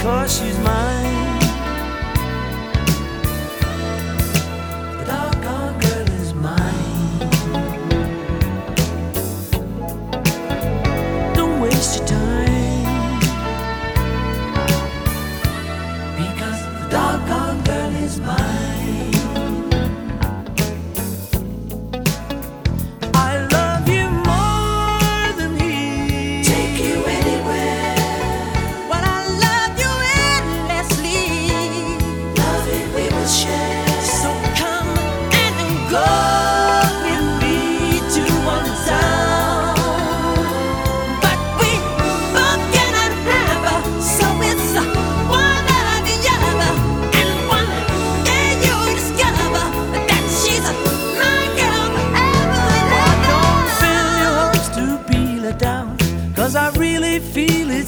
Because she's mine.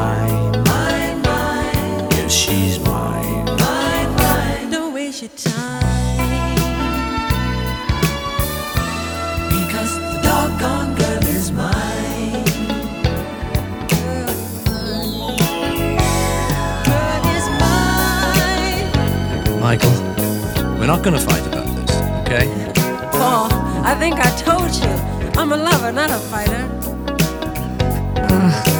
mine. mine, mine, Yes, she's mine. mine, mine. Don't waste your time. Because the doggone girl is mine. Girl is mine. Michael, we're not gonna fight about this, okay? Paul, I think I told you. I'm a lover, not a fighter.